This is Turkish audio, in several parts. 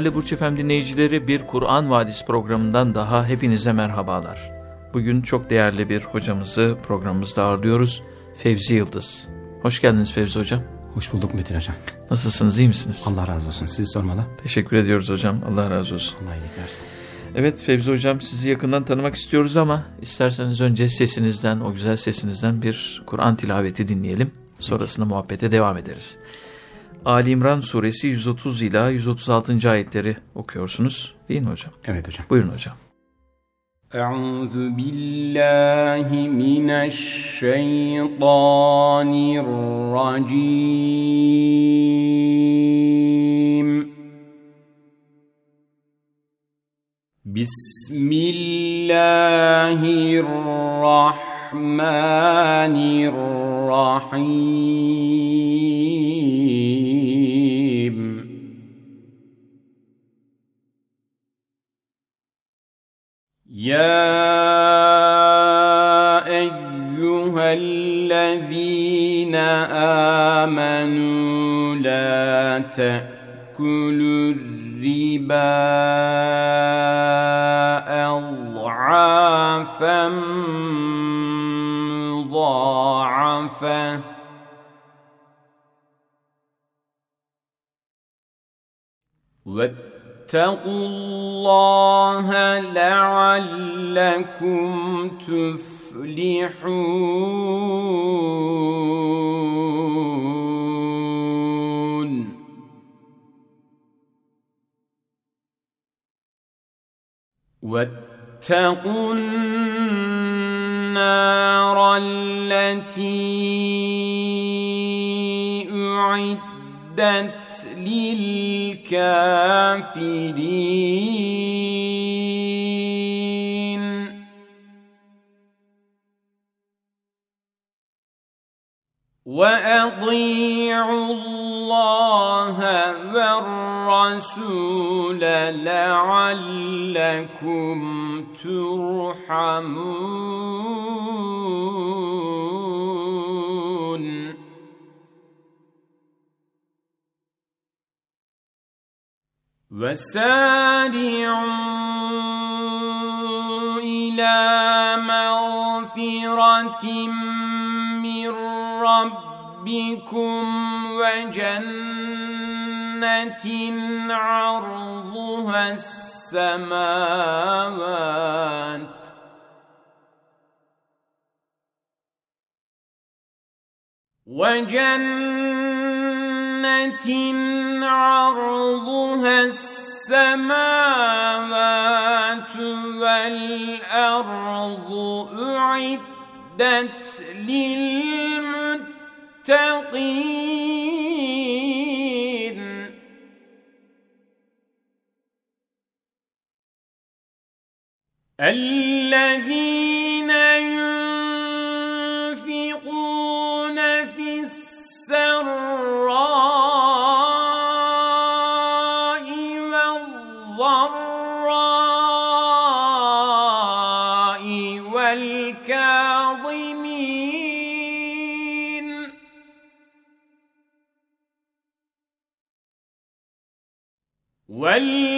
Değerli Burç Efem dinleyicileri bir Kur'an Vadisi programından daha hepinize merhabalar. Bugün çok değerli bir hocamızı programımızda ağırlıyoruz. Fevzi Yıldız. Hoş geldiniz Fevzi Hocam. Hoş bulduk Metin Hocam. Nasılsınız, iyi misiniz? Allah razı olsun. Sizi sormalı. Teşekkür ediyoruz hocam. Allah razı olsun. Allah iyilik versin. Evet Fevzi Hocam sizi yakından tanımak istiyoruz ama isterseniz önce sesinizden, o güzel sesinizden bir Kur'an tilaveti dinleyelim. Sonrasında muhabbete devam ederiz. Ali İmran suresi 130 ila 136. ayetleri okuyorsunuz değil mi hocam? Evet hocam. Buyurun hocam. Euzu billahi mineşşeytanirracim. Bismillahirrahmanirrahim. يا أيها الذين آمنوا لا تأكلوا الربا أضعافا مضاعفة. واتقوا الله لعلكم تفلحون. واتقوا النار التي أعدت للكافرين. وأطيعوا الله والرسول لعلكم ترحمون. وسارعوا إلى مغفرة من ربكم وجنة عرضها السماوات وجنة عرضها السماوات والأرض أعدت للمتقين. الذين والكاظمين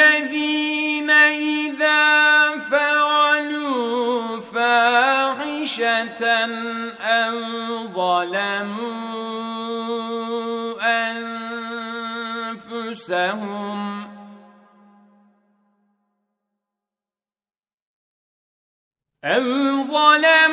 والذين إذا فعلوا فاحشة أو ظلموا أنفسهم أو ظلموا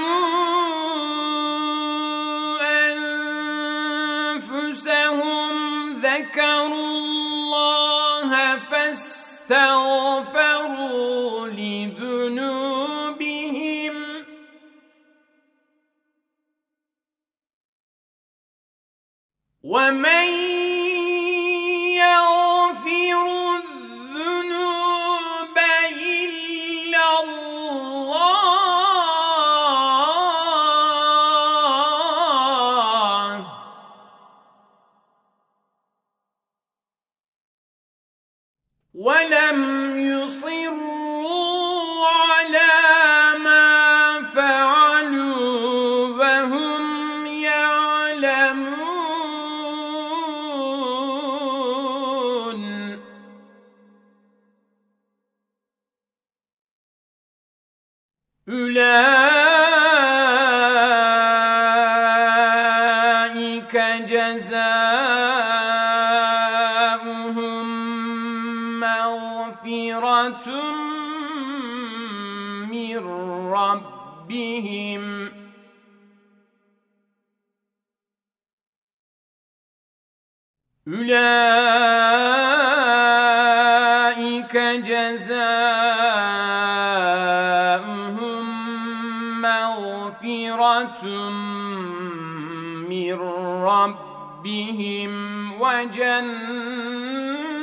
وجنات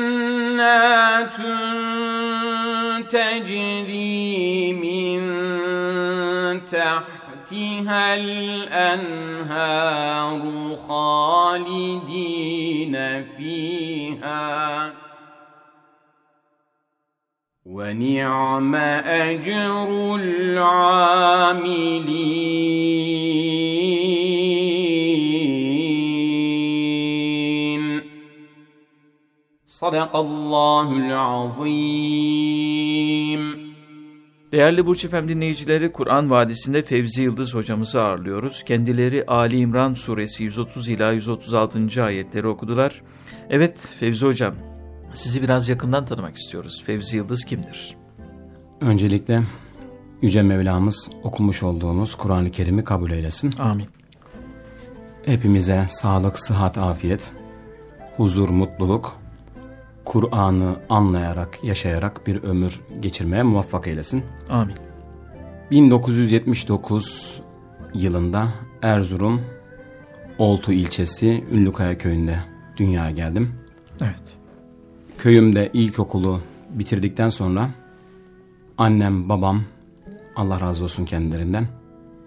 وجنات تجري من تحتها الأنهار خالدين فيها ونعم أجر العاملين صدق الله العظيم Değerli Burç Efem dinleyicileri Kur'an Vadisi'nde Fevzi Yıldız hocamızı ağırlıyoruz. Kendileri Ali İmran suresi 130 ila 136. ayetleri okudular. Evet Fevzi hocam sizi biraz yakından tanımak istiyoruz. Fevzi Yıldız kimdir? Öncelikle Yüce Mevlamız okumuş olduğumuz Kur'an-ı Kerim'i kabul eylesin. Amin. Hepimize sağlık, sıhhat, afiyet, huzur, mutluluk, Kur'an'ı anlayarak, yaşayarak bir ömür geçirmeye muvaffak eylesin. Amin. 1979 yılında Erzurum Oltu ilçesi Ünlükaya köyünde dünyaya geldim. Evet. Köyümde ilkokulu bitirdikten sonra annem, babam, Allah razı olsun kendilerinden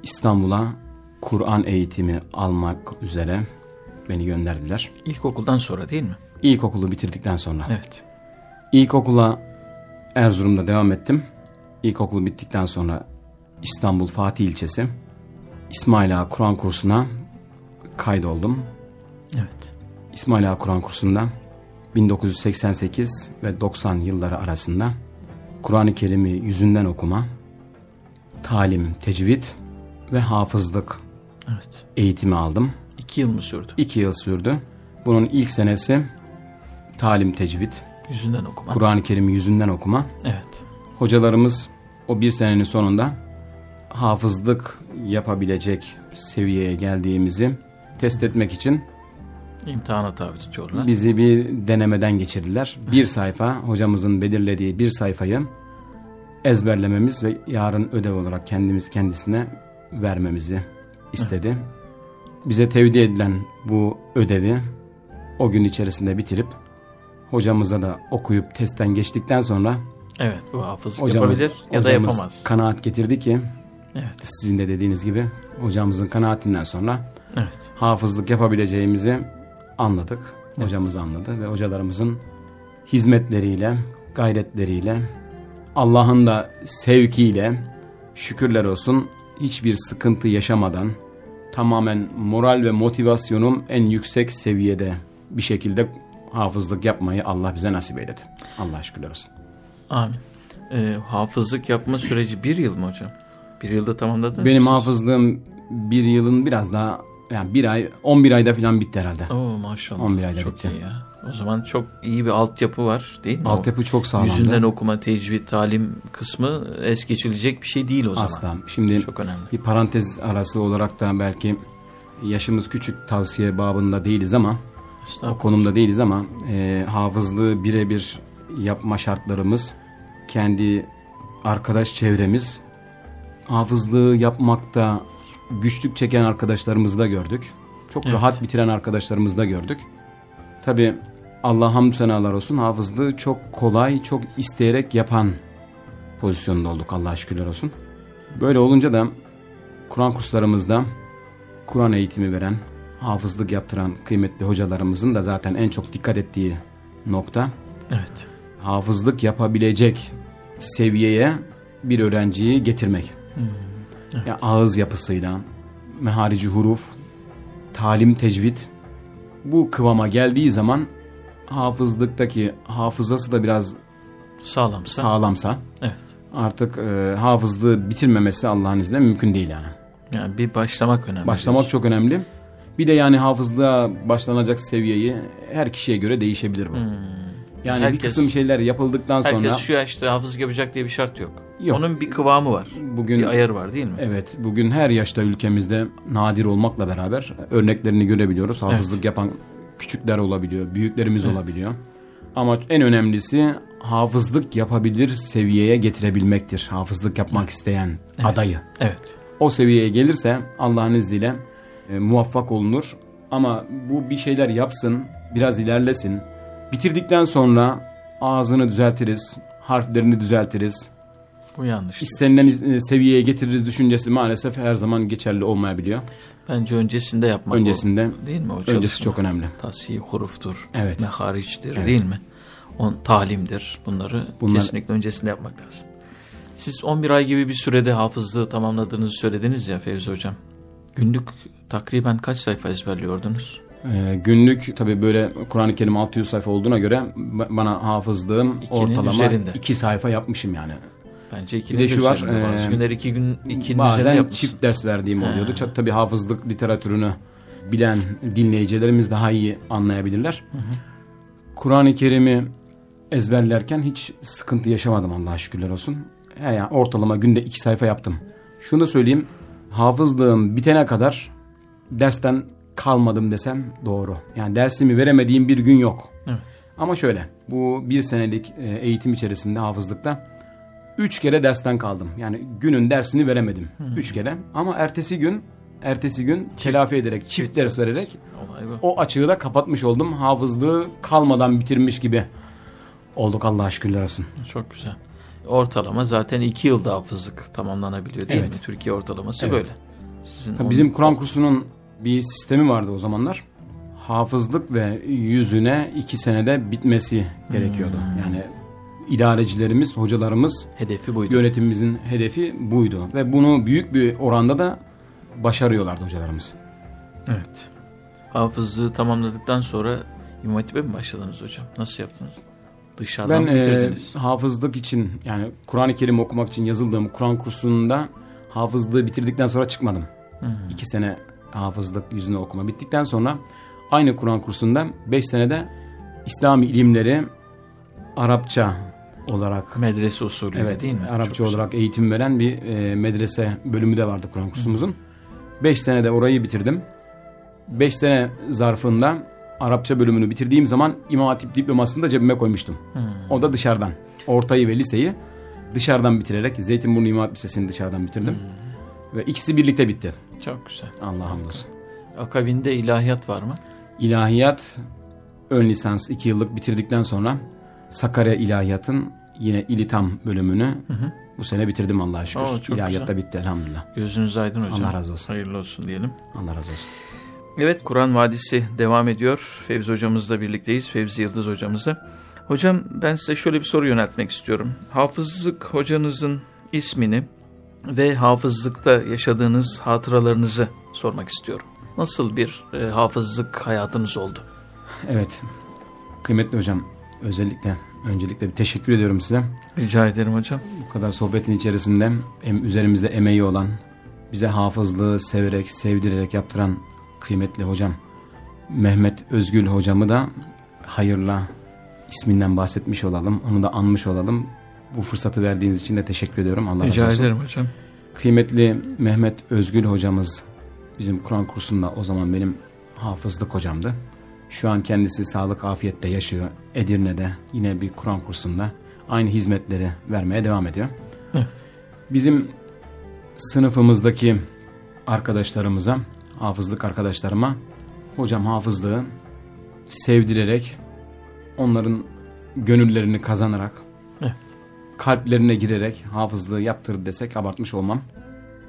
İstanbul'a Kur'an eğitimi almak üzere beni gönderdiler. İlkokuldan sonra değil mi? İlkokulu bitirdikten sonra. Evet. İlkokula Erzurum'da devam ettim. İlkokulu bittikten sonra İstanbul Fatih ilçesi İsmail Ağa Kur'an kursuna kaydoldum. Evet. İsmail Ağa Kur'an kursunda 1988 ve 90 yılları arasında Kur'an-ı Kerim'i yüzünden okuma, talim, tecvid ve hafızlık Evet. eğitimi aldım. İki yıl mı sürdü? İki yıl sürdü. Bunun ilk senesi talim, tecvid, Yüzünden okuma. Kur'an-ı Kerim'i yüzünden okuma. Evet. Hocalarımız o bir senenin sonunda hafızlık yapabilecek seviyeye geldiğimizi test etmek için İmtihana tabi tutuyorlar. bizi bir denemeden geçirdiler. Bir sayfa hocamızın belirlediği bir sayfayı ezberlememiz ve yarın ödev olarak kendimiz kendisine vermemizi istedi. Bize tevdi edilen bu ödevi o gün içerisinde bitirip hocamıza da okuyup testten geçtikten sonra Evet bu hafızlık hocamız, yapabilir ya da yapamaz. kanaat getirdi ki Evet. Sizin de dediğiniz gibi hocamızın kanaatinden sonra Evet. hafızlık yapabileceğimizi anladık. Hocamız anladı ve hocalarımızın hizmetleriyle, gayretleriyle, Allah'ın da sevkiyle şükürler olsun hiçbir sıkıntı yaşamadan tamamen moral ve motivasyonum en yüksek seviyede bir şekilde hafızlık yapmayı Allah bize nasip eyledi. Allah şükürler olsun. Amin. Ee, hafızlık yapma süreci bir yıl mı hocam? Bir yılda tamamladınız Benim mı siz? hafızlığım bir yılın biraz daha yani bir ay 11 ayda falan bitti herhalde. Oo maşallah. 11 ayda çok bitti. iyi ya. O zaman çok iyi bir altyapı var değil mi? Altyapı çok O sağlamdı. Yüzünden okuma, tecvid, talim kısmı es geçilecek bir şey değil o zaman. Asla. Şimdi Çok önemli. bir parantez arası olarak da belki yaşımız küçük tavsiye babında değiliz ama o konumda değiliz ama e, hafızlığı birebir yapma şartlarımız kendi arkadaş çevremiz hafızlığı yapmakta güçlük çeken arkadaşlarımızı da gördük. Çok Evet. rahat bitiren arkadaşlarımızı da gördük. Tabi Allah hamdü senalar olsun hafızlığı çok kolay, çok isteyerek yapan pozisyonda olduk Allah'a şükürler olsun. Böyle olunca da Kur'an kurslarımızda Kur'an eğitimi veren, hafızlık yaptıran kıymetli hocalarımızın da zaten en çok dikkat ettiği nokta Evet. hafızlık yapabilecek seviyeye bir öğrenciyi getirmek. Ya ağız yapısıyla, meharici huruf, talim tecvid bu kıvama geldiği zaman hafızlıktaki hafızası da biraz Sağlamsa. sağlamsa Evet. artık e, hafızlığı bitirmemesi Allah'ın izniyle mümkün değil yani. Yani bir başlamak önemli. Başlamak çok önemli. Bir de yani hafızlığa başlanacak seviyeyi her kişiye göre değişebilir bu. Yani bir Herkes- kısım şeyler yapıldıktan sonra Herkes şu yaşta hafızlık yapacak diye bir şart yok. Yok. Onun bir kıvamı var. bugün Bir ayarı var değil mi? evet bugün her yaşta ülkemizde nadir olmakla beraber örneklerini görebiliyoruz. Hafızlık yapan küçükler olabiliyor, büyüklerimiz Evet. olabiliyor. Ama en önemlisi hafızlık yapabilir seviyeye getirebilmektir. Hafızlık yapmak isteyen adayı. Evet. o seviyeye gelirse Allah'ın izniyle e, muvaffak olunur. Ama bu bir şeyler yapsın, biraz ilerlesin. Bitirdikten sonra ağzını düzeltiriz, harflerini düzeltiriz. Bu yanlış. İstenilen iz- e, seviyeye getiririz düşüncesi maalesef her zaman geçerli olmayabiliyor. Bence öncesinde yapmak Öncesinde o, değil mi o öncesi çalışma? çok önemli. Tasih huruftur. Evet. Mehariçtir Evet. değil mi? On, talimdir. Bunları Bunlar- kesinlikle öncesinde yapmak lazım. Siz 11 ay gibi bir sürede hafızlığı tamamladığınızı söylediniz ya Fevzi Hocam. Günlük takriben kaç sayfa ezberliyordunuz? Ee, günlük tabii böyle Kur'an-ı Kerim 600 sayfa olduğuna göre ba- bana hafızlığım İkinin ortalama üzerinde. 2 sayfa yapmışım yani. Bence ikinin Bir de şu var, üzerinde. Bazı e, günler iki gün ikinin Bazen yapmışsın. çift ders verdiğim He. oluyordu. Çok tabii hafızlık literatürünü bilen dinleyicilerimiz daha iyi anlayabilirler. Kur'an-ı Kerim'i ezberlerken hiç sıkıntı yaşamadım Allah'a şükürler olsun. He ya, ortalama günde iki sayfa yaptım. Şunu da söyleyeyim. Hafızlığım bitene kadar dersten kalmadım desem doğru. Yani dersimi veremediğim bir gün yok. Evet. Ama şöyle bu bir senelik e, eğitim içerisinde hafızlıkta üç kere dersten kaldım. Yani günün dersini veremedim. Üç kere ama ertesi gün ertesi gün telafi ederek çift ders vererek o açığı da kapatmış oldum. Hafızlığı kalmadan bitirmiş gibi olduk Allah'a şükürler olsun. Çok güzel. Ortalama zaten iki yılda hafızlık tamamlanabiliyor değil Evet. mi? Türkiye ortalaması Evet. böyle. Sizin Tabii bizim Kur'an kursunun bir sistemi vardı o zamanlar. Hafızlık ve yüzüne iki senede bitmesi gerekiyordu. Yani idarecilerimiz, hocalarımız hedefi buydu. yönetimimizin hedefi buydu. Ve bunu büyük bir oranda da başarıyorlardı hocalarımız. Evet. Hafızlığı tamamladıktan sonra İmam Hatip'e mi başladınız hocam? Nasıl yaptınız? Dışarıdan Ben mı e, bitirdiniz? hafızlık için yani Kur'an-ı Kerim okumak için yazıldığım Kur'an kursunda hafızlığı bitirdikten sonra çıkmadım. İki sene hafızlık yüzüne okuma bittikten sonra aynı Kur'an kursunda beş senede İslami ilimleri Arapça olarak Medrese usulü evet değil mi? Arapça Çok güzel. olarak eğitim veren bir e, medrese bölümü de vardı Kur'an kursumuzun. Beş senede orayı bitirdim. Beş sene zarfında Arapça bölümünü bitirdiğim zaman İmam Hatip diplomasını da cebime koymuştum. O da dışarıdan. Ortayı ve liseyi dışarıdan bitirerek Zeytinburnu İmam Hatip Lisesi'ni dışarıdan bitirdim. Ve ikisi birlikte bitti. Çok güzel. Allah hamdolsun. Akabinde ilahiyat var mı? İlahiyat ön lisans iki yıllık bitirdikten sonra Sakarya İlahiyat'ın yine İlitam bölümünü Bu sene bitirdim Allah'a şükür. Oo, çok İlahiyatta güzel. bitti elhamdülillah. Gözünüz aydın hocam. Allah razı olsun. Hayırlı olsun diyelim. Allah razı olsun. Evet Kur'an Vadisi devam ediyor. Fevzi hocamızla birlikteyiz. Fevzi Yıldız hocamızla. Hocam ben size şöyle bir soru yöneltmek istiyorum. Hafızlık hocanızın ismini ve hafızlıkta yaşadığınız hatıralarınızı sormak istiyorum. Nasıl bir e, hafızlık hayatınız oldu? Evet. Kıymetli hocam özellikle öncelikle bir teşekkür ediyorum size. Rica ederim hocam. Bu kadar sohbetin içerisinde em, üzerimizde emeği olan, bize hafızlığı severek, sevdirerek yaptıran kıymetli hocam Mehmet Özgül hocamı da hayırla isminden bahsetmiş olalım. Onu da anmış olalım. Bu fırsatı verdiğiniz için de teşekkür ediyorum. Allah Rica razı olsun. ederim hocam. Kıymetli Mehmet Özgül hocamız bizim Kur'an kursunda o zaman benim hafızlık hocamdı. Şu an kendisi sağlık afiyette yaşıyor. Edirne'de yine bir Kur'an kursunda aynı hizmetleri vermeye devam ediyor. Evet. Bizim sınıfımızdaki arkadaşlarımıza, hafızlık arkadaşlarıma hocam hafızlığı sevdirerek onların gönüllerini kazanarak Evet. Kalplerine girerek hafızlığı yaptırdı desek abartmış olmam.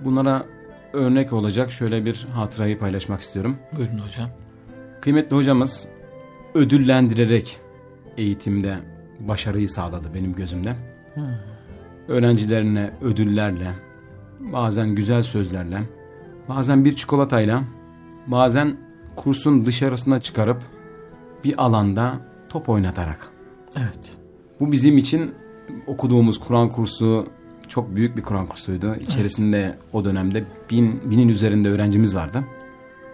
Bunlara örnek olacak şöyle bir hatırayı paylaşmak istiyorum. Buyurun hocam. Kıymetli hocamız ödüllendirerek eğitimde başarıyı sağladı benim gözümde. Öğrencilerine ödüllerle, bazen güzel sözlerle, bazen bir çikolatayla, bazen kursun dışarısına çıkarıp bir alanda top oynatarak. Evet. Bu bizim için okuduğumuz Kur'an kursu çok büyük bir Kur'an kursuydu. İçerisinde o dönemde bin, binin üzerinde öğrencimiz vardı.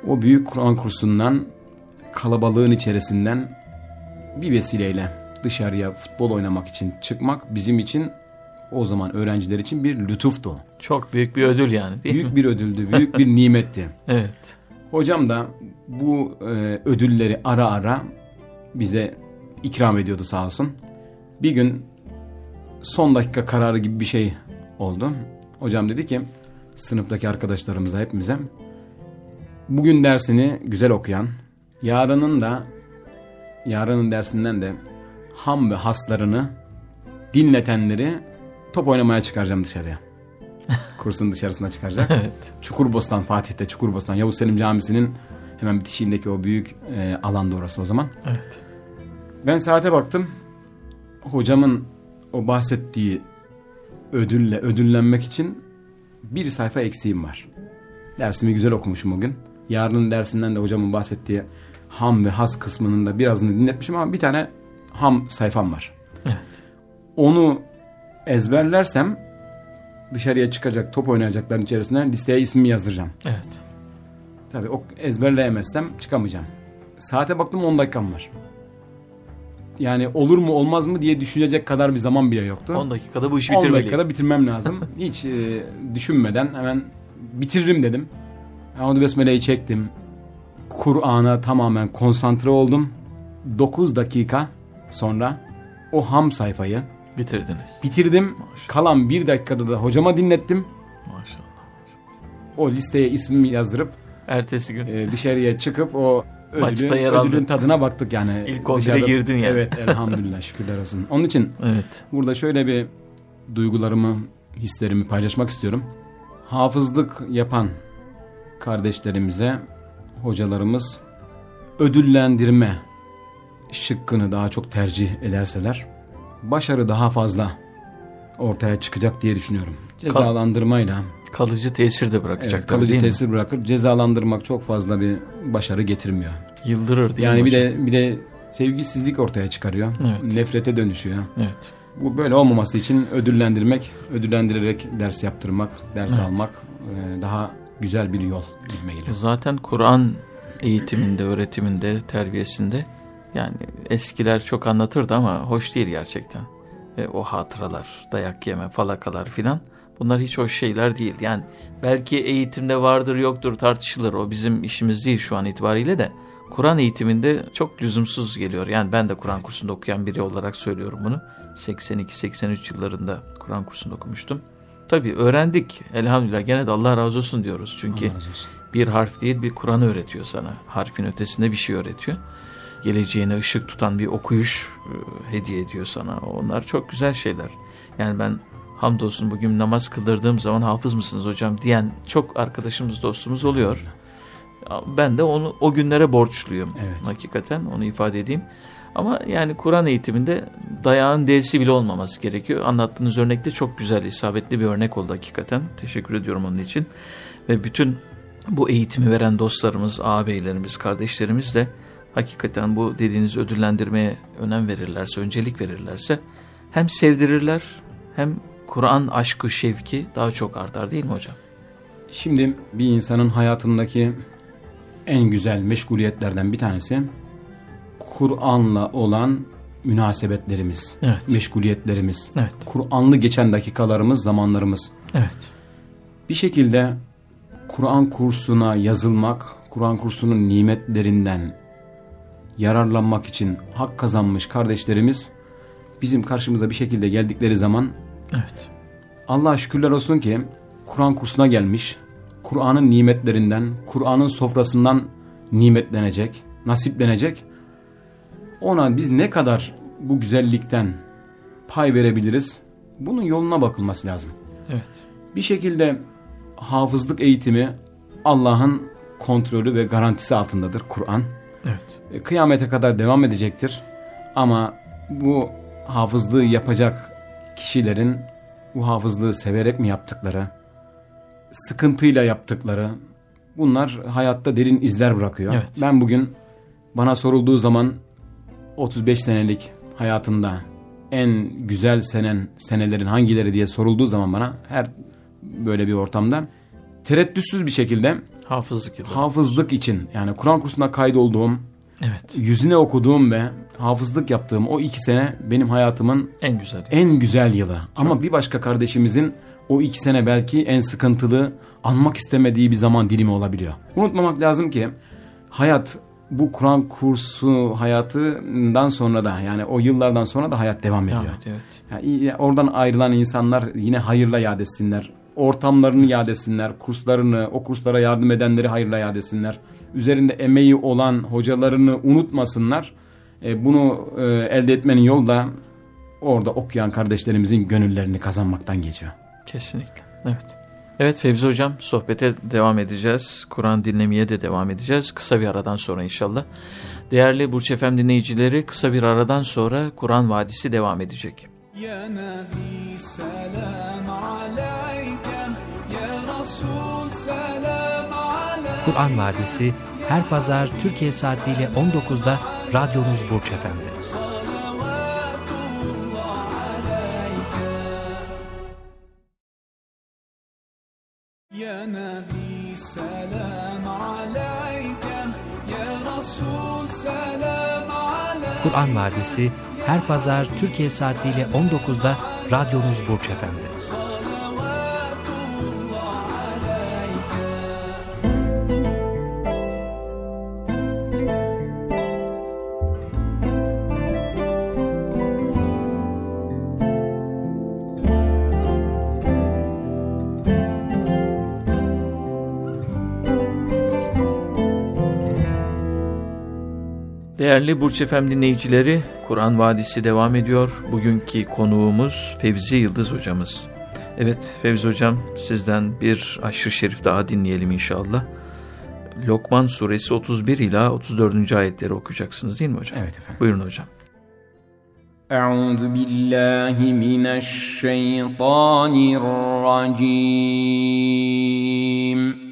O büyük Kur'an kursundan kalabalığın içerisinden bir vesileyle dışarıya futbol oynamak için çıkmak bizim için o zaman öğrenciler için bir lütuftu. Çok büyük bir ödül yani değil mi? Büyük bir ödüldü, büyük bir nimetti. Evet. Hocam da bu e, ödülleri ara ara bize ikram ediyordu sağ olsun. Bir gün son dakika kararı gibi bir şey oldu. Hocam dedi ki sınıftaki arkadaşlarımıza hepimize bugün dersini güzel okuyan yarının da yarının dersinden de ham ve haslarını dinletenleri top oynamaya çıkaracağım dışarıya. Kursun dışarısına çıkaracak. Evet. Çukurbostan, Fatih'te Çukurbostan, Yavuz Selim Camisi'nin hemen bitişiğindeki o büyük e, alanda orası o zaman. Evet. Ben saate baktım. Hocamın o bahsettiği ödülle ödüllenmek için bir sayfa eksiğim var. Dersimi güzel okumuşum o gün. Yarının dersinden de hocamın bahsettiği ham ve has kısmının da birazını dinletmişim ama bir tane ham sayfam var. Evet. Onu ezberlersem dışarıya çıkacak top oynayacakların içerisinden listeye ismimi yazdıracağım. Evet. Tabii o ezberleyemezsem çıkamayacağım. Saate baktım 10 dakikam var. Yani olur mu olmaz mı diye düşünecek kadar bir zaman bile yoktu. 10 dakikada bu işi 10 bitirmeliyim. dakikada bitirmem lazım. Hiç e, düşünmeden hemen bitiririm dedim. Euzu Besmele'yi çektim. Kur'an'a tamamen konsantre oldum. 9 dakika sonra o ham sayfayı Bitirdiniz. bitirdim. Kalan bir dakikada da hocama dinlettim. Maşallah. O listeye ismimi yazdırıp Ertesi gün. e, dışarıya çıkıp o Maçta ödülün, yer aldın. ödülün tadına baktık yani. İlk 11'e Dışarıda- girdin yani. Evet elhamdülillah şükürler olsun. Onun için Evet. burada şöyle bir duygularımı, hislerimi paylaşmak istiyorum. Hafızlık yapan kardeşlerimize hocalarımız ödüllendirme şıkkını daha çok tercih ederseler başarı daha fazla ortaya çıkacak diye düşünüyorum. Cezalandırmayla Kalıcı tesir de evet, bırakacak tabii kalıcı değil mi? tesir bırakır. Cezalandırmak çok fazla bir başarı getirmiyor. Yıldırır değil Yani mi bir de bir de sevgisizlik ortaya çıkarıyor. Evet. Nefrete dönüşüyor. Evet. Bu böyle olmaması için ödüllendirmek, ödüllendirerek ders yaptırmak, ders Evet. almak e, daha güzel bir yol geliyor. Zaten Kur'an eğitiminde, öğretiminde, terbiyesinde yani eskiler çok anlatırdı ama hoş değil gerçekten. E, o hatıralar, dayak yeme, falakalar filan bunlar hiç hoş şeyler değil. Yani belki eğitimde vardır yoktur tartışılır o bizim işimiz değil şu an itibariyle de. Kur'an eğitiminde çok lüzumsuz geliyor. Yani ben de Kur'an kursunda okuyan biri olarak söylüyorum bunu. 82-83 yıllarında Kur'an kursunda okumuştum. Tabii öğrendik elhamdülillah gene de Allah razı olsun diyoruz. Çünkü olsun. bir harf değil bir Kur'an öğretiyor sana. Harfin ötesinde bir şey öğretiyor. Geleceğine ışık tutan bir okuyuş e, hediye ediyor sana. Onlar çok güzel şeyler. Yani ben hamdolsun bugün namaz kıldırdığım zaman hafız mısınız hocam diyen çok arkadaşımız dostumuz oluyor. Ben de onu o günlere borçluyum Evet. hakikaten onu ifade edeyim. Ama yani Kur'an eğitiminde dayağın delisi bile olmaması gerekiyor. Anlattığınız örnekte çok güzel, isabetli bir örnek oldu hakikaten. Teşekkür ediyorum onun için. Ve bütün bu eğitimi veren dostlarımız, ağabeylerimiz, kardeşlerimiz de hakikaten bu dediğiniz ödüllendirmeye önem verirlerse, öncelik verirlerse hem sevdirirler hem Kur'an aşkı, şevki daha çok artar değil mi hocam? Şimdi bir insanın hayatındaki en güzel meşguliyetlerden bir tanesi Kur'an'la olan münasebetlerimiz, Evet. meşguliyetlerimiz, Evet. Kur'anlı geçen dakikalarımız, zamanlarımız. Evet. Bir şekilde Kur'an kursuna yazılmak, Kur'an kursunun nimetlerinden yararlanmak için hak kazanmış kardeşlerimiz bizim karşımıza bir şekilde geldikleri zaman Evet. Allah'a şükürler olsun ki Kur'an kursuna gelmiş, Kur'an'ın nimetlerinden, Kur'an'ın sofrasından nimetlenecek, nasiplenecek. Ona biz ne kadar bu güzellikten pay verebiliriz? Bunun yoluna bakılması lazım. Evet. Bir şekilde hafızlık eğitimi Allah'ın kontrolü ve garantisi altındadır Kur'an. Evet. E, Kıyamete kadar devam edecektir. Ama bu hafızlığı yapacak kişilerin bu hafızlığı severek mi yaptıkları, sıkıntıyla yaptıkları bunlar hayatta derin izler bırakıyor. Evet. Ben bugün bana sorulduğu zaman 35 senelik hayatında en güzel senen senelerin hangileri diye sorulduğu zaman bana her böyle bir ortamda tereddütsüz bir şekilde Hafızlık hafızlık için yani Kur'an kursuna kaydolduğum, evet. yüzüne okuduğum ve hafızlık yaptığım o iki sene benim hayatımın En güzel. en güzel yılı. Ama bir başka kardeşimizin o iki sene belki en sıkıntılı, anmak istemediği bir zaman dilimi olabiliyor. Unutmamak lazım ki hayat bu Kur'an kursu hayatından sonra da yani o yıllardan sonra da hayat devam ediyor. Evet. evet. Yani oradan ayrılan insanlar yine hayırla yad etsinler. Ortamlarını yad etsinler. Kurslarını, o kurslara yardım edenleri hayırla yad etsinler üzerinde emeği olan hocalarını unutmasınlar. E, bunu e, elde etmenin yolu da orada okuyan kardeşlerimizin gönüllerini kazanmaktan geçiyor. Kesinlikle. Evet. Evet Fevzi Hocam sohbete devam edeceğiz. Kur'an dinlemeye de devam edeceğiz. Kısa bir aradan sonra inşallah. Değerli Burç Efem dinleyicileri kısa bir aradan sonra Kur'an Vadisi devam edecek. Ya Nabi selam aleyke, ya Resul selam Kur'an Vadisi her pazar Türkiye saatiyle 19'da radyonuz Burç Efendi'niz. Kur'an Vadisi her pazar Türkiye saatiyle 19'da radyonuz Burç Efendi'niz. Değerli Burç Efem dinleyicileri, Kur'an Vadisi devam ediyor. Bugünkü konuğumuz Fevzi Yıldız hocamız. Evet Fevzi hocam sizden bir aşırı şerif daha dinleyelim inşallah. Lokman suresi 31 ila 34. ayetleri okuyacaksınız değil mi hocam? Evet efendim. Buyurun hocam. Euzu billahi mineşşeytanirracim.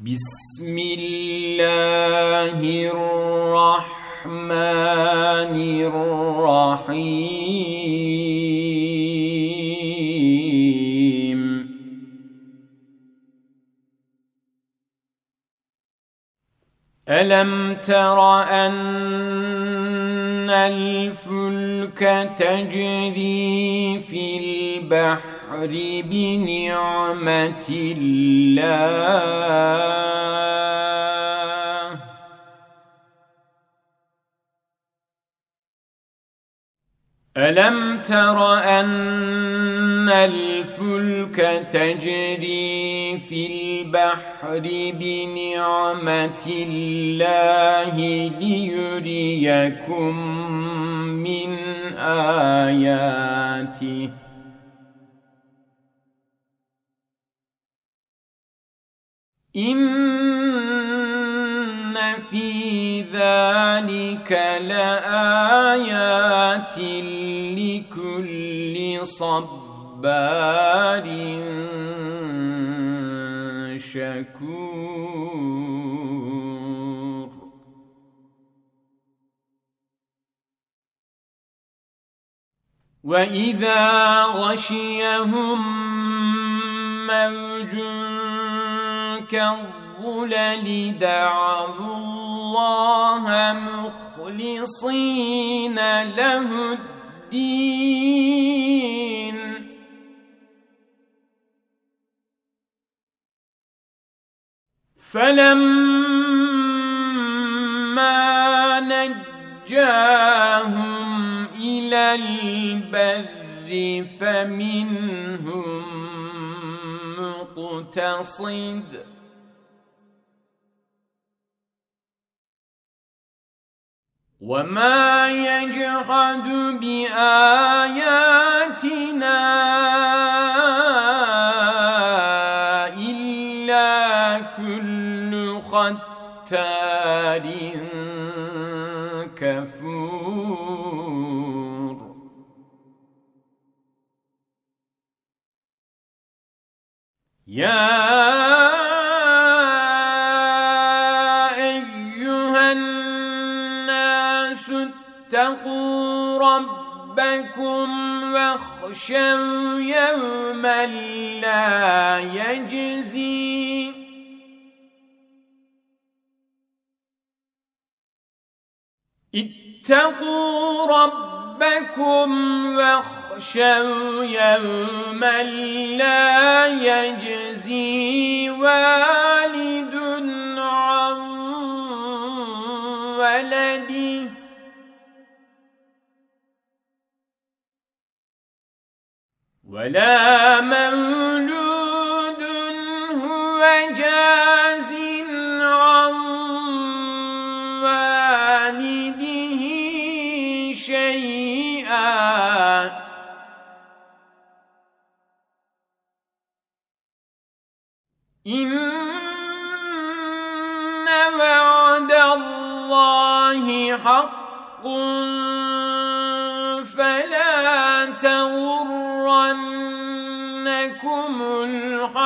Bismillah الله الرحمن الرحيم. ألم تر أن الفلك تجري في البحر بنعمة الله؟ ألم تر أن الفلك تجري في البحر بنعمة الله ليريكم من آياته؟ إن في ذلك لآيات لكل صبار شكور. وإذا غشيهم موج كالظلل دعوا الله مخلصين له الدين. فلما نجاهم إلى البر فمنهم مقتصد وما يجحد بآياتنا إلا كل ختار كفور يا أيها الناس اتقوا ربكم واخشوا يوما لا يجزي. اتقوا ربكم واخشوا يوما لا يجزي والد ولا مولود هو جاز عن والده شيئا. إن وعد الله حق فلا تغرنكم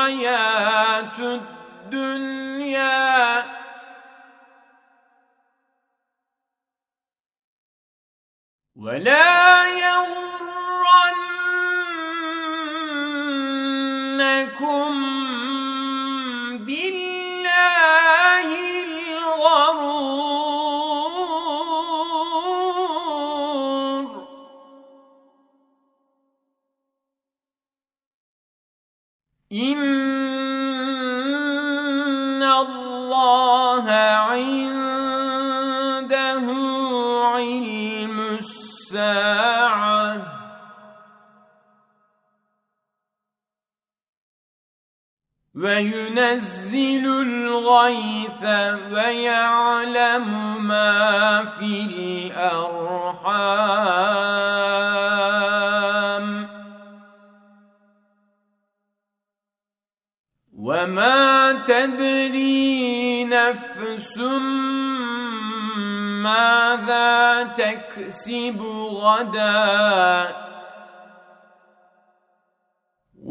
الحياة الدنيا. ولا يغرنكم ما في الأرحام وما تدري نفس ماذا تكسب غدا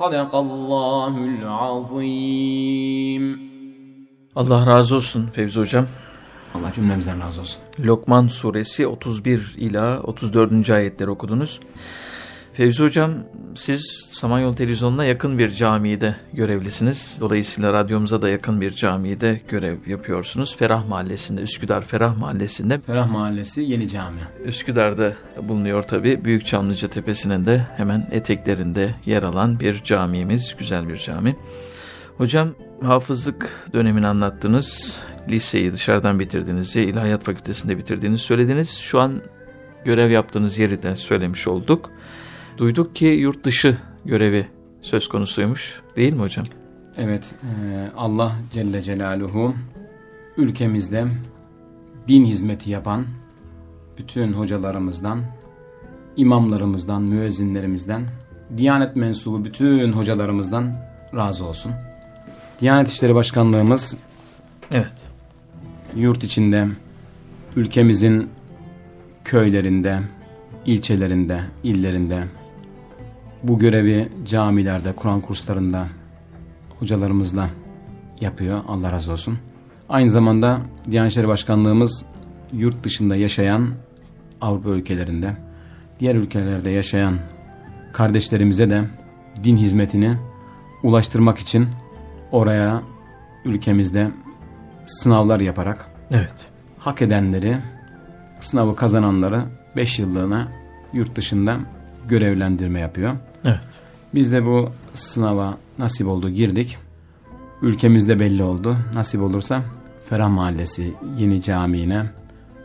Sadakallahul azim. Allah razı olsun Fevzi Hocam. Allah cümlemizden razı olsun. Lokman suresi 31 ila 34. ayetleri okudunuz. Fevzi Hocam siz Samanyolu Televizyonu'na yakın bir camide görevlisiniz. Dolayısıyla radyomuza da yakın bir camide görev yapıyorsunuz. Ferah Mahallesi'nde, Üsküdar Ferah Mahallesi'nde. Ferah Mahallesi Yeni Cami. Üsküdar'da bulunuyor tabi. Büyük Çamlıca Tepesi'nin de hemen eteklerinde yer alan bir camimiz. Güzel bir cami. Hocam hafızlık dönemini anlattınız. Liseyi dışarıdan bitirdiğinizi, İlahiyat Fakültesinde bitirdiğinizi söylediniz. Şu an görev yaptığınız yeri de söylemiş olduk. Duyduk ki yurt dışı görevi söz konusuymuş. Değil mi hocam? Evet, e, Allah Celle Celaluhu ülkemizde din hizmeti yapan bütün hocalarımızdan, imamlarımızdan, müezzinlerimizden, Diyanet mensubu bütün hocalarımızdan razı olsun. Diyanet İşleri Başkanlığımız Evet. yurt içinde, ülkemizin köylerinde, ilçelerinde, illerinde, bu görevi camilerde, Kur'an kurslarında hocalarımızla yapıyor. Allah razı olsun. Aynı zamanda Diyanet İşleri Başkanlığımız yurt dışında yaşayan Avrupa ülkelerinde, diğer ülkelerde yaşayan kardeşlerimize de din hizmetini ulaştırmak için oraya ülkemizde sınavlar yaparak Evet. hak edenleri, sınavı kazananları 5 yıllığına yurt dışında görevlendirme yapıyor. Evet. Biz de bu sınava nasip oldu girdik. Ülkemizde belli oldu. Nasip olursa Ferah Mahallesi Yeni Camii'ne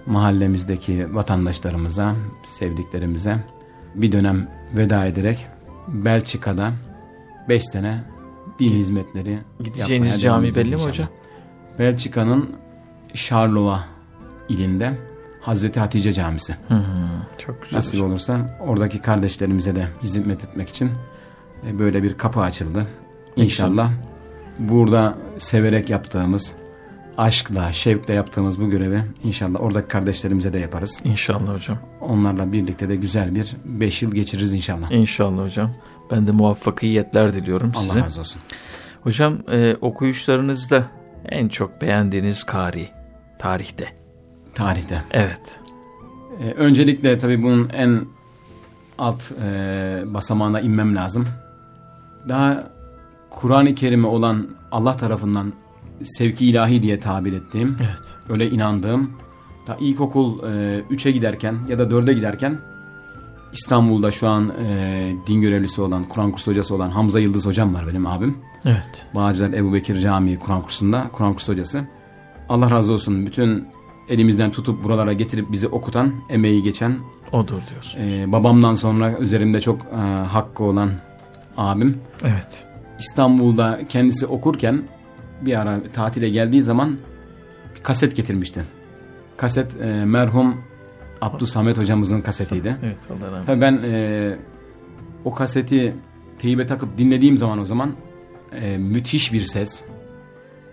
mahallemizdeki vatandaşlarımıza, sevdiklerimize bir dönem veda ederek Belçika'da 5 sene din hizmetleri Gideceğiniz cami belli mi hocam? Belçika'nın Şarlova ilinde Hazreti Hatice Camisi. Hı, çok güzel. Nasip olursa oradaki kardeşlerimize de hizmet etmek için e, böyle bir kapı açıldı. İnşallah burada severek yaptığımız, aşkla, şevkle yaptığımız bu görevi inşallah oradaki kardeşlerimize de yaparız. İnşallah hocam. Onlarla birlikte de güzel bir 5 yıl geçiririz inşallah. İnşallah hocam. Ben de muvaffakiyetler diliyorum Allah size. razı olsun. Hocam e, okuyuşlarınızda en çok beğendiğiniz kari tarihte. Tarihte. Evet. Ee, öncelikle tabii bunun en alt e, basamağına inmem lazım. Daha Kur'an-ı Kerim'e olan Allah tarafından sevki ilahi diye tabir ettiğim, Evet. öyle inandığım, ta ilkokul 3'e giderken ya da 4'e giderken İstanbul'da şu an e, din görevlisi olan, Kur'an kursu hocası olan Hamza Yıldız hocam var benim abim. Evet. Bağcılar Ebu Bekir Camii Kur'an kursunda Kur'an kursu hocası. Allah razı olsun bütün elimizden tutup buralara getirip bizi okutan, emeği geçen, Odur diyorsun. e, babamdan sonra üzerimde çok e, hakkı olan abim. Evet. İstanbul'da kendisi okurken bir ara tatile geldiği zaman bir kaset getirmişti. Kaset e, merhum Abdus Samet hocamızın kasetiydi. Evet. Allah rahmet Tabii ben e, o kaseti teybe takıp dinlediğim zaman o zaman e, müthiş bir ses.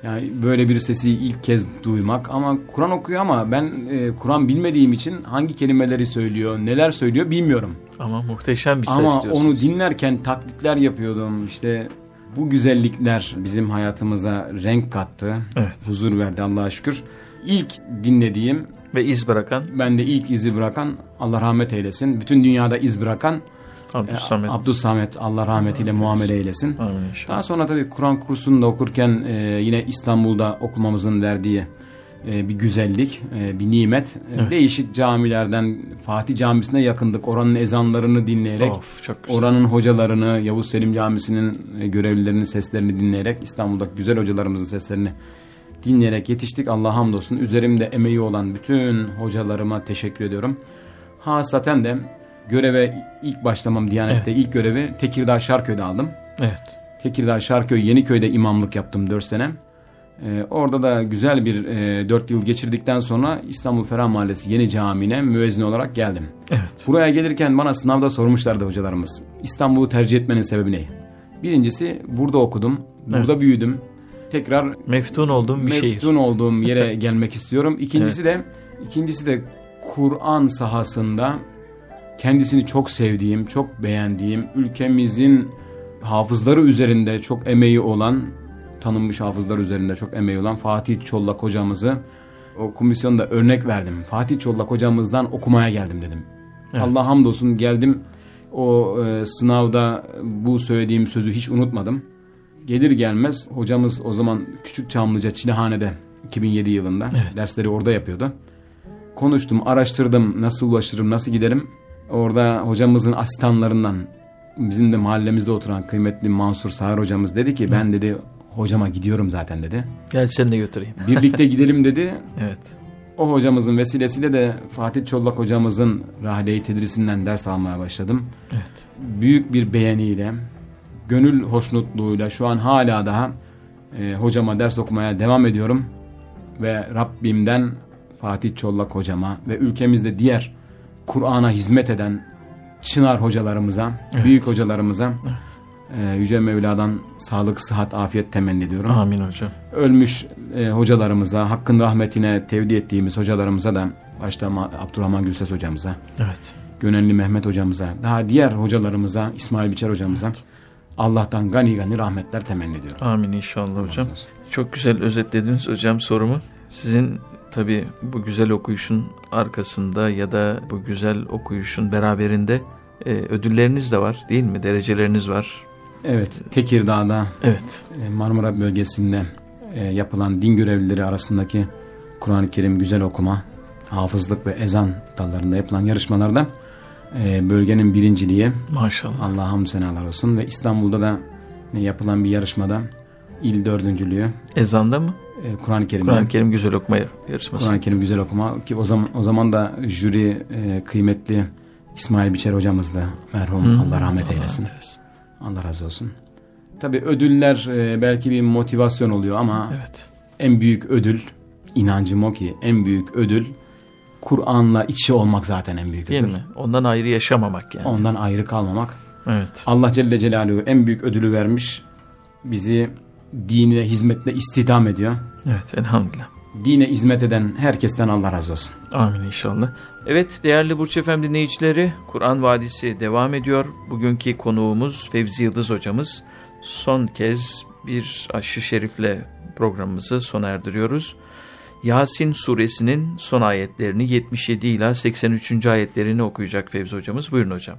Yani böyle bir sesi ilk kez duymak ama Kur'an okuyor ama ben e, Kur'an bilmediğim için hangi kelimeleri söylüyor, neler söylüyor bilmiyorum. Ama muhteşem bir ses Ama onu dinlerken taklitler yapıyordum. İşte bu güzellikler bizim hayatımıza renk kattı. Evet. Huzur verdi Allah'a şükür. İlk dinlediğim, Ve iz bırakan bende ilk izi bırakan Allah rahmet eylesin. Bütün dünyada iz bırakan Abdülsamet. e, Abdülsamet Allah rahmetiyle muamele eylesin. Amin inşallah. Daha sonra tabii Kur'an kursunda okurken e, yine İstanbul'da okumamızın verdiği e, bir güzellik, e, bir nimet. E, Evet. Değişik camilerden Fatih Camisi'ne yakındık. Oranın ezanlarını dinleyerek, Of oranın hocalarını, Yavuz Selim Camisi'nin e, görevlilerinin seslerini dinleyerek, İstanbul'daki güzel hocalarımızın seslerini dinleyerek yetiştik. Allah hamdolsun. Üzerimde emeği olan bütün hocalarıma teşekkür ediyorum. Hasaten de göreve ilk başlamam Diyanet'te ilk görevi Tekirdağ Şarköy'de aldım. Evet. Tekirdağ Şarköy Yeniköy'de imamlık yaptım 4 sene. Ee, orada da güzel bir e, 4 yıl geçirdikten sonra İstanbul Ferah Mahallesi Yeni Camii'ne müezzin olarak geldim. Evet. Buraya gelirken bana sınavda sormuşlardı hocalarımız. İstanbul'u tercih etmenin sebebi ne? Birincisi burada okudum, burada büyüdüm. Tekrar Meftun olduğum bir şehir. meftun olduğum yere gelmek istiyorum. İkincisi de ikincisi de Kur'an sahasında kendisini çok sevdiğim, çok beğendiğim, ülkemizin hafızları üzerinde çok emeği olan, tanınmış hafızlar üzerinde çok emeği olan Fatih Çollak hocamızı o komisyonda örnek verdim. Fatih Çollak hocamızdan okumaya geldim dedim. Evet. Allah hamdolsun geldim. O e, sınavda bu söylediğim sözü hiç unutmadım. Gelir gelmez hocamız o zaman Küçük Çamlıca Çilehane'de 2007 yılında Evet. dersleri orada yapıyordu. Konuştum, araştırdım nasıl ulaşırım, nasıl giderim. Orada hocamızın asistanlarından bizim de mahallemizde oturan kıymetli Mansur Sağır hocamız dedi ki ben dedi hocama gidiyorum zaten dedi. Gel seni de götüreyim. Birlikte gidelim dedi. Evet. O hocamızın vesilesiyle de Fatih Çollak hocamızın Rahile-i Tedrisinden ders almaya başladım. Evet. Büyük bir beğeniyle, gönül hoşnutluğuyla şu an hala daha e, hocama ders okumaya devam ediyorum. Ve Rabbimden Fatih Çollak hocama ve ülkemizde diğer Kur'an'a hizmet eden çınar hocalarımıza, Evet. büyük hocalarımıza e, Yüce Mevla'dan sağlık, sıhhat, afiyet temenni ediyorum Amin hocam. ölmüş e, hocalarımıza, hakkın rahmetine tevdi ettiğimiz hocalarımıza da başta Ma- Abdurrahman Gülses hocamıza, Evet. Gönenli Mehmet hocamıza, daha diğer hocalarımıza, İsmail Biçer hocamıza Allah'tan gani gani rahmetler temenni ediyorum. Amin inşallah hocam. Çok güzel özetlediniz hocam sorumu. Sizin tabi bu güzel okuyuşun arkasında ya da bu güzel okuyuşun beraberinde e, ödülleriniz de var değil mi? Dereceleriniz var. Evet, Tekirdağ'da Evet. e, Marmara bölgesinde e, yapılan din görevlileri arasındaki Kur'an-ı Kerim güzel okuma, hafızlık ve ezan dallarında yapılan yarışmalarda e, bölgenin birinciliği Maşallah. Allah'a hamdü senalar olsun ve İstanbul'da da e, yapılan bir yarışmada il dördüncülüğü Ezanda mı? E, Kur'an-ı Kerim'de Kur'an-ı Kerim güzel okuma yarışması. Kur'an-ı Kerim güzel okuma ki o zaman o zaman da jüri e, kıymetli İsmail Biçer hocamızdı merhum Hı. Allah rahmet eylesin. Allah razı olsun. Tabii ödüller e, belki bir motivasyon oluyor ama Evet. en büyük ödül inancım o ki en büyük ödül Kur'an'la içi olmak zaten en büyük Değil ödül. mi? Ondan ayrı yaşamamak yani. Ondan ayrı kalmamak. Evet. Allah Celle Celaluhu en büyük ödülü vermiş. Bizi dinine hizmetle istihdam ediyor. Evet elhamdülillah. Dine hizmet eden herkesten Allah razı olsun. Amin inşallah. Evet değerli Burç Efem dinleyicileri Kur'an Vadisi devam ediyor. Bugünkü konuğumuz Fevzi Yıldız hocamız. Son kez bir aşı şerifle programımızı sona erdiriyoruz. Yasin suresinin son ayetlerini 77 ila 83. ayetlerini okuyacak Fevzi hocamız. Buyurun hocam.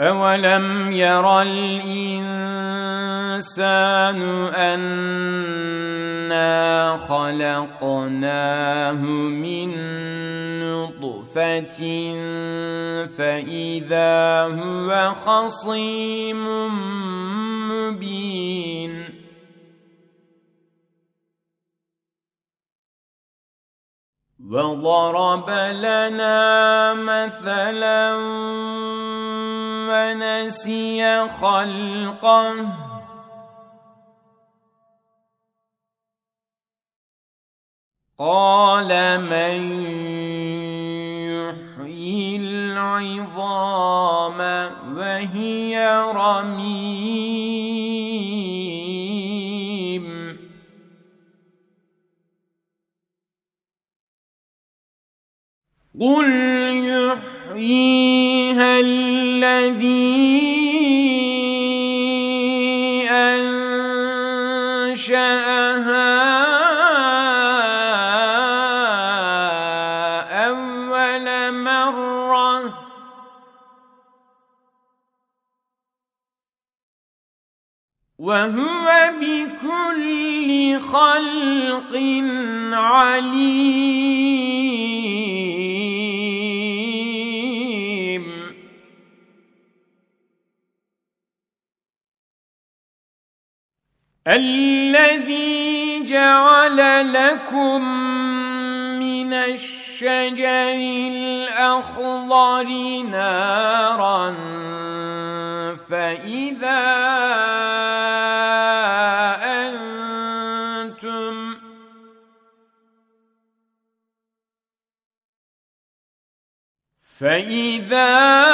أولم ير الإنسان أنا خلقناه من نطفة فإذا هو خصيم مبين وضرب لنا مثلا ونسي خلقه. قال من يحيي العظام وهي رميم. قل يحييها الذي أنشأها أول مرة. وهو بكل خلق عليم. الذي جعل لكم من الشجر الأخضر نارا فإذا أنتم فإذا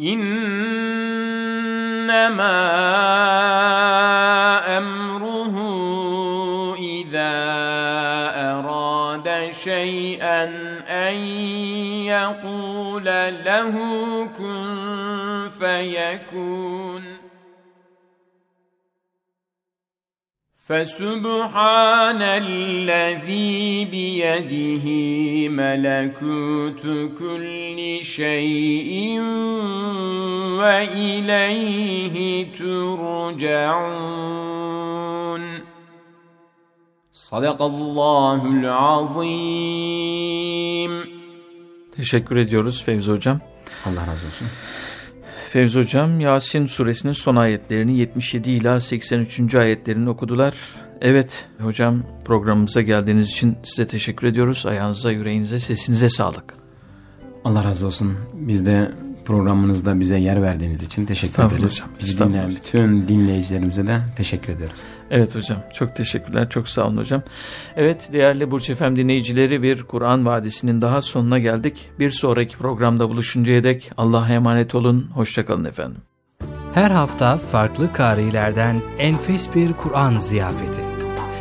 انما امره اذا اراد شيئا ان يقول له كن فيكون فسبحان الذي بيده ملكوت كل شيء وإليه ترجعون صدق الله العظيم Teşekkür ediyoruz Fevzi Hocam. Allah razı olsun. Fevzi Hocam Yasin suresinin son ayetlerini 77 ila 83. ayetlerini okudular. Evet hocam programımıza geldiğiniz için size teşekkür ediyoruz. Ayağınıza, yüreğinize, sesinize sağlık. Allah razı olsun. Biz de programınızda bize yer verdiğiniz için teşekkür ederiz. hocam, Bizi dinleyen bütün dinleyicilerimize de teşekkür ediyoruz. Evet hocam çok teşekkürler çok sağ olun hocam. Evet değerli Burç Efem dinleyicileri bir Kur'an Vadisi'nin daha sonuna geldik. Bir sonraki programda buluşuncaya dek Allah'a emanet olun. Hoşçakalın efendim. Her hafta farklı karilerden enfes bir Kur'an ziyafeti.